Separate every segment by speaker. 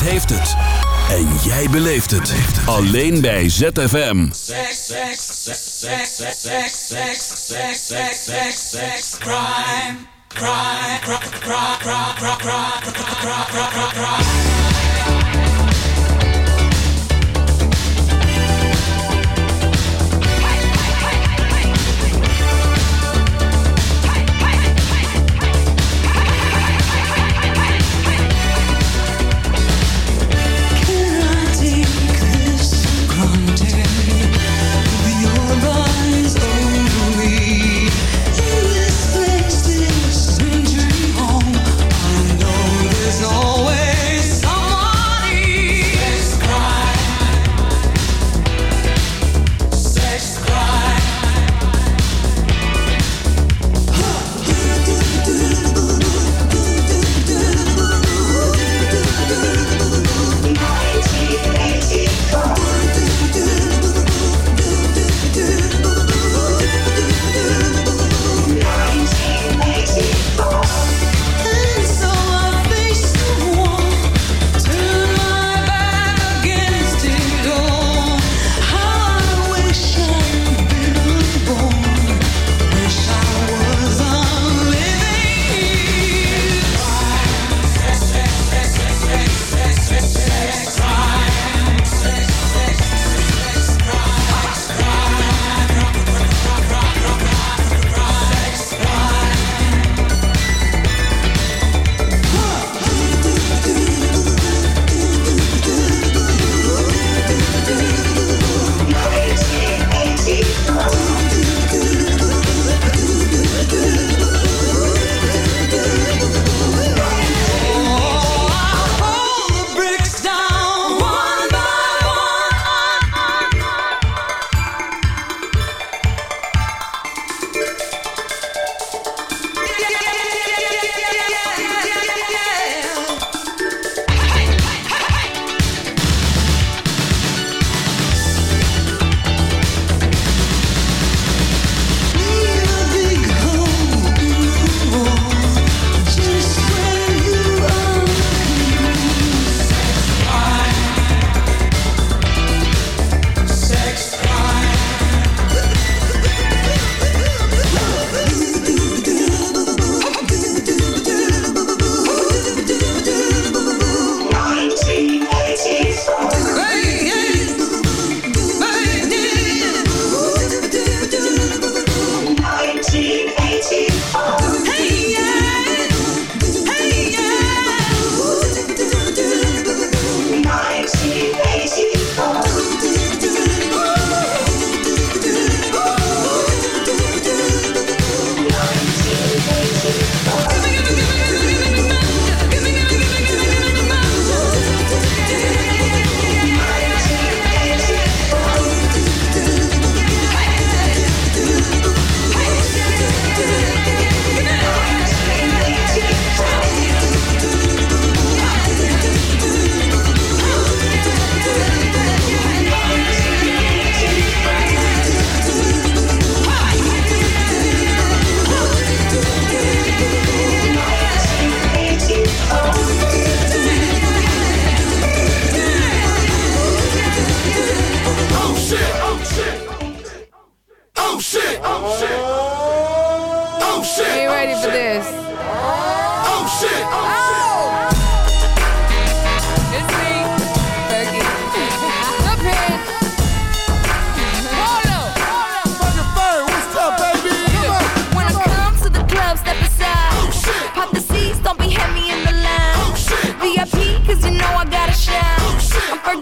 Speaker 1: Heeft het. En jij beleeft het. Alleen bij ZFM.
Speaker 2: Crime. Crime.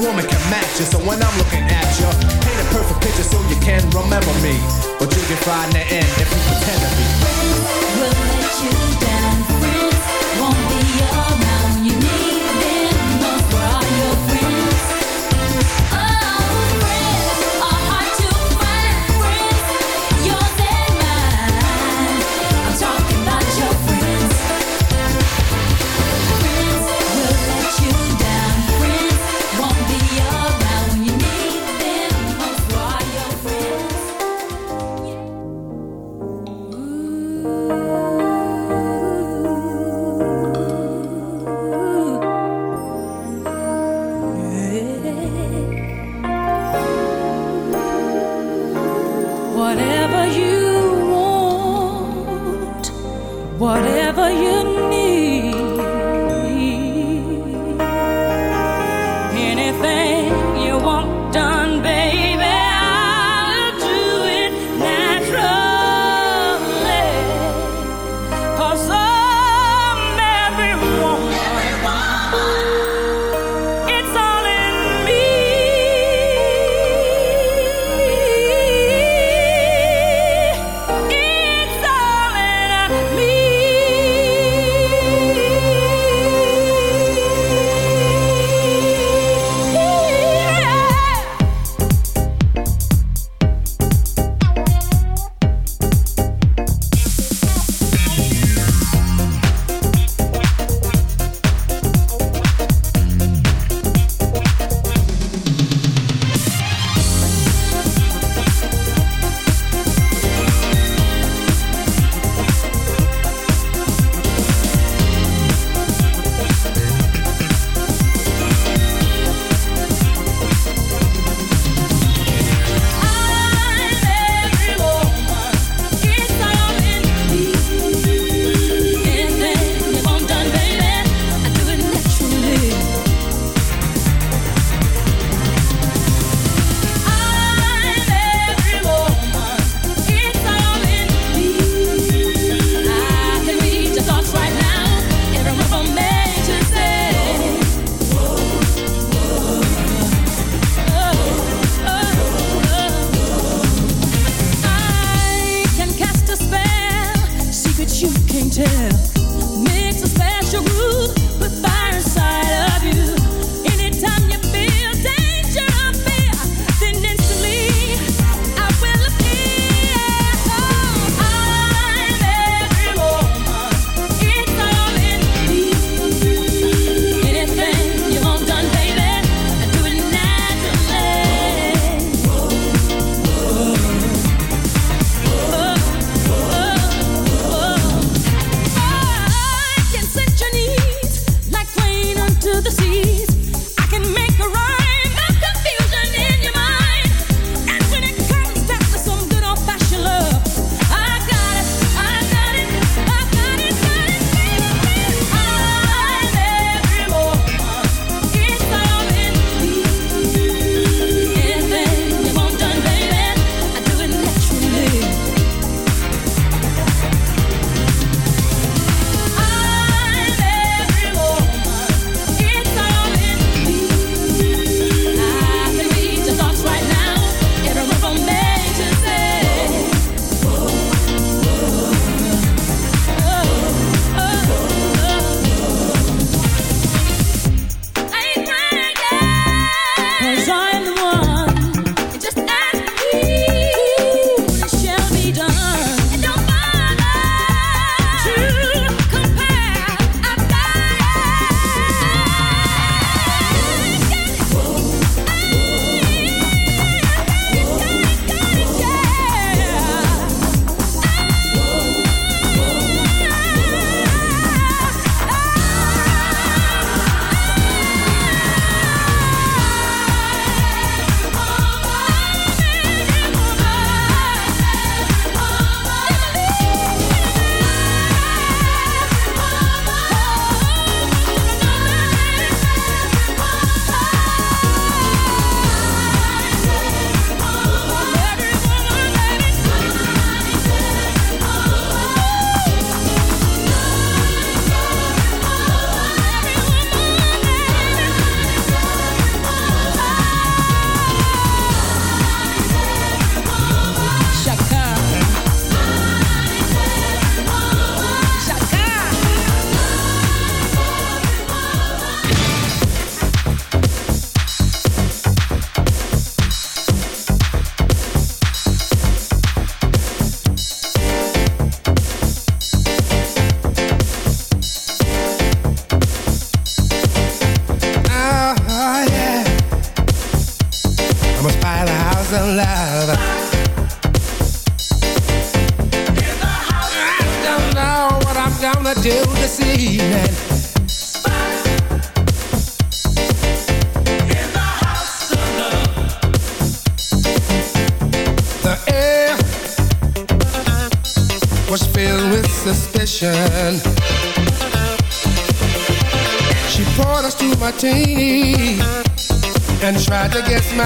Speaker 3: Woman can match you, so when I'm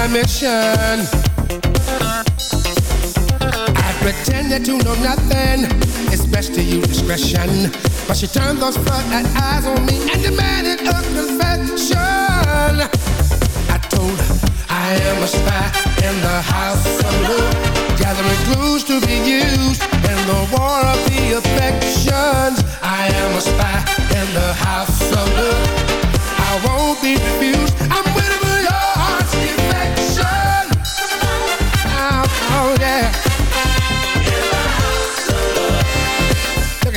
Speaker 3: to
Speaker 4: mission. I pretended to know nothing. It's best to use discretion. But she turned those floodlight eyes on me and demanded a confession. I told her I am a spy in the house of love, gathering clues to be used in the war of the affections. I am a spy in the house of love. I won't be refused. I'm waiting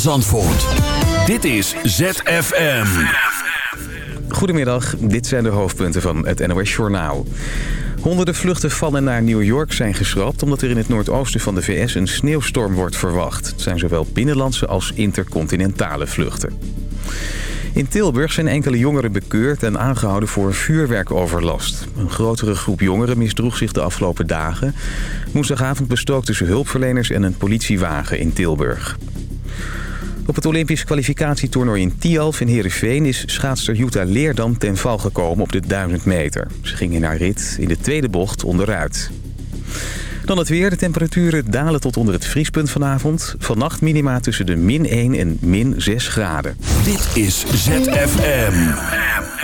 Speaker 5: Zandvoort. Dit is ZFM.
Speaker 6: Goedemiddag, dit zijn de hoofdpunten van het NOS Journaal. Honderden vluchten van en naar New York zijn geschrapt... omdat er in het noordoosten van de VS een sneeuwstorm wordt verwacht. Het zijn zowel binnenlandse als intercontinentale vluchten. In Tilburg zijn enkele jongeren bekeurd en aangehouden voor vuurwerkoverlast. Een grotere groep jongeren misdroeg zich de afgelopen dagen. Woensdagavond bestookten tussen hulpverleners en een politiewagen in Tilburg. Op het Olympisch kwalificatietoernooi in Tialf in Heerenveen... is schaatster Jutta Leerdam ten val gekomen op de 1000 meter. Ze ging in haar rit in de tweede bocht onderuit. Dan het weer. De temperaturen dalen tot onder het vriespunt vanavond. Vannacht minima tussen de min 1 en min 6 graden.
Speaker 5: Dit is ZFM.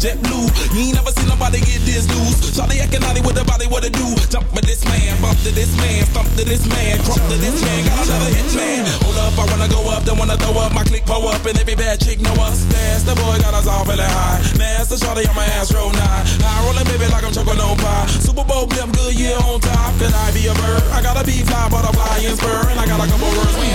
Speaker 7: Jet blue. You ain't never seen nobody get this loose. Shawty acting naughty with the body, what it do? Jump with this man, bump to this man, stomp to this man, crump to this man. Got another hit man. Hold up, I wanna go up, don't wanna throw up. My click pull up, and every bad chick know us. That's the boy got us all feeling high. Master Shawty on my ass roll nine. I rollin' baby like I'm choking on pie. Super Bowl blimp, Goodyear on top. Could I be a bird? I gotta be fly, butterfly, and spur, and I got a couple words. We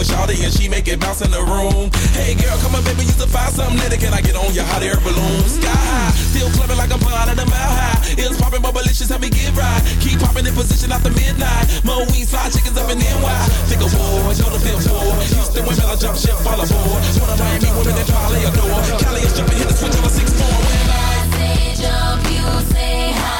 Speaker 7: with Shawty and she make it bounce in the room? Hey girl, come on baby, you to find something later. Can I get on your hot air balloon? Sky high, still clubbing like I'm flying at a mile high. It's popping, but malicious, help me get right. Keep popping in position after midnight. Mo wings, fly chickens up in NY. Think of war, go to feel for. Houston women, I jump ship, fall aboard. One of Miami women that probably adore. Cali is jumping, hit the switch on a six four. When I
Speaker 2: Get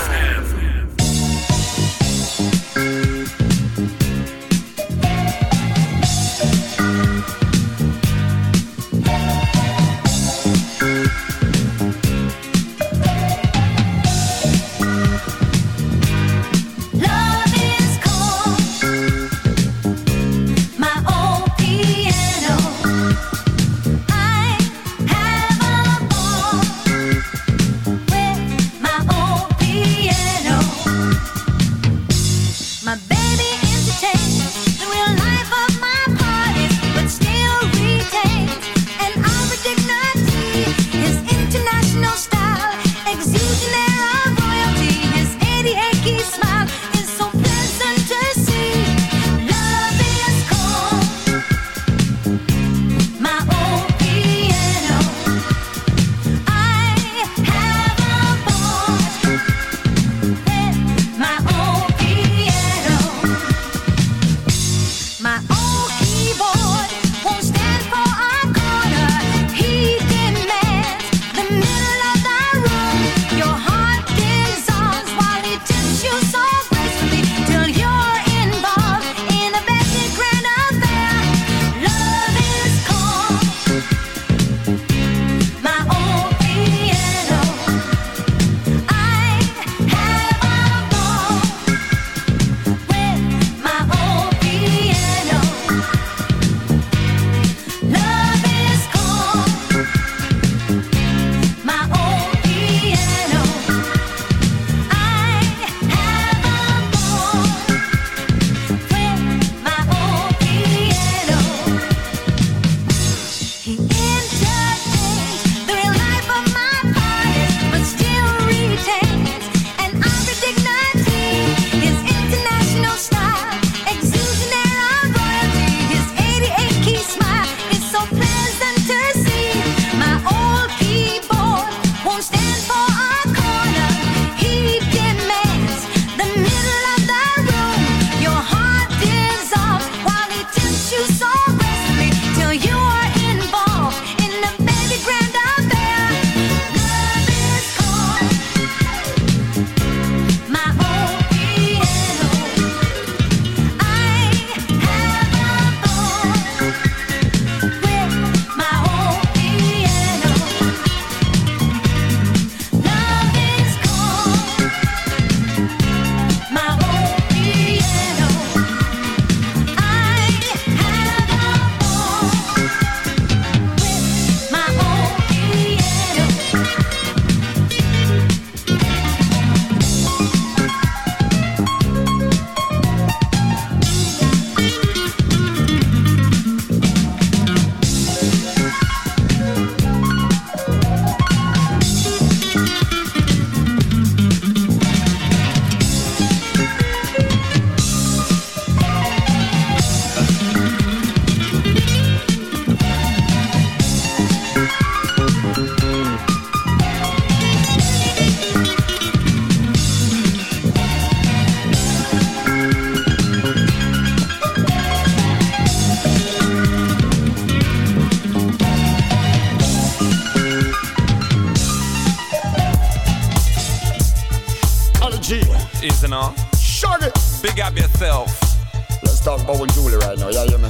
Speaker 8: Let's talk about with Julie right now, yeah, you me?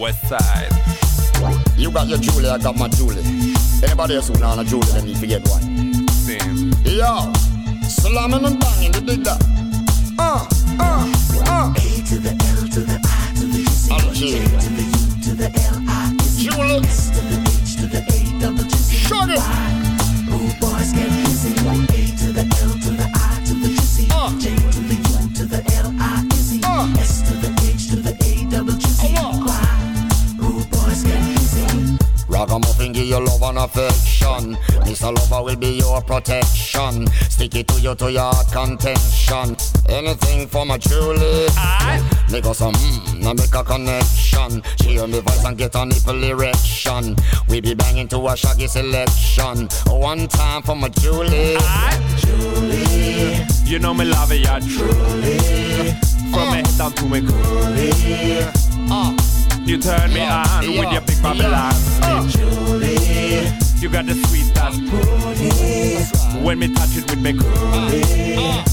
Speaker 9: West side.
Speaker 8: You got your Julie, I got my Julie. Anybody else who know a Julie, they need to get one.
Speaker 9: Same.
Speaker 8: Yo, slamming and banging, you dig that? Uh, uh, uh. A to the L to the I to the C. G. To the U to the L I Julie. S to the H to the A double G C. Shut it. Rude boys get busy. A to the L to the I to the G C. J to the U to the L I Z. S to the H to the Ragamuffin give your love and affection. Mr. Lover will be your protection. Stick it to you to your contention. Anything for my Julie. Make us some mm, now make a connection. She hear me voice and get a nipple erection. We be banging to a shaggy selection. One time for my Julie. Julie.
Speaker 9: You know me love it, yeah, truly. From me head down to me coolie.
Speaker 8: Uh.
Speaker 9: You turn me on with your big Babylon. Julie. You got the sweet poolie. When me touch it with me coolie.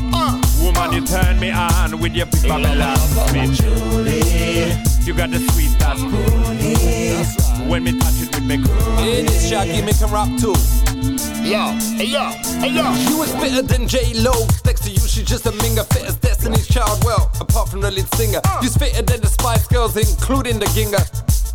Speaker 9: Woman, you turn me on with your big Babylon Me Julie. You got the sweet that's coolie. When me touch it with me coolie.
Speaker 10: It is Shaggy, make him rap too.
Speaker 8: Yo, hey yo, hey yo.
Speaker 10: You is fitter than J Lo. Next to you, she's just a minger. Fit as Destiny's Child. Well, apart from the lead singer, uh. you's fitter than the Spice Girls, including the Ginger.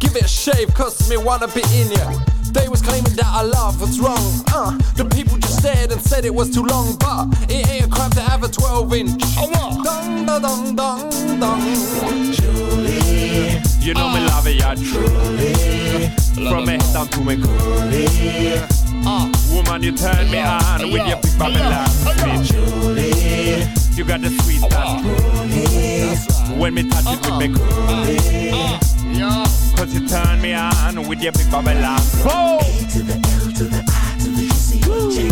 Speaker 10: Give it a shave, cause me wanna be in ya. They was claiming that our love was wrong. Uh, the people just stared and said it was too long, but it ain't a crime to have a 12 inch. Dong, dong, dong, dong, dong.
Speaker 8: Julie.
Speaker 9: You know me love it, yeah, truly. From me head down to me coolie. Woman, you turn me on with your big Babylon Me Julie. You got the sweet that's coolie. When me touch it with me coolie. Cause you turn me on with your big Babylon Boom!
Speaker 11: to the L to the I to the G C.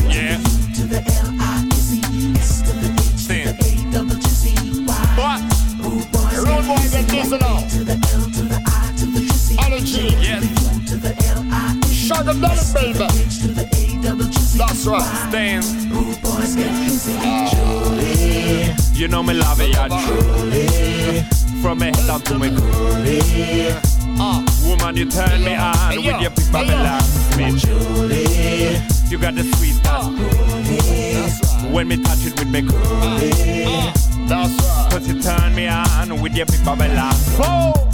Speaker 9: Yeah.
Speaker 11: to the L I Z. S to the H to the A double G C. Y.
Speaker 9: What?
Speaker 11: Rude boys
Speaker 8: Rude boys get this now.
Speaker 11: to the L to the I to the G C.
Speaker 8: Energy.
Speaker 9: Yes.
Speaker 11: U to the L I Z.
Speaker 8: Shut them down, baby.
Speaker 11: To the A double G C.
Speaker 8: That's right.
Speaker 9: Stand.
Speaker 11: Rude boys get busy.
Speaker 8: Julie.
Speaker 9: You know me love it, yeah, truly. From me head down to me coolie. Ah, woman, you turn me on with your big Babylon Me Julie. You got the sweet ah. that's coolie. When me touch it with me coolie. Ah.
Speaker 8: That's right.
Speaker 9: Cause you turn me on with your big Babylon Boom!
Speaker 12: Dit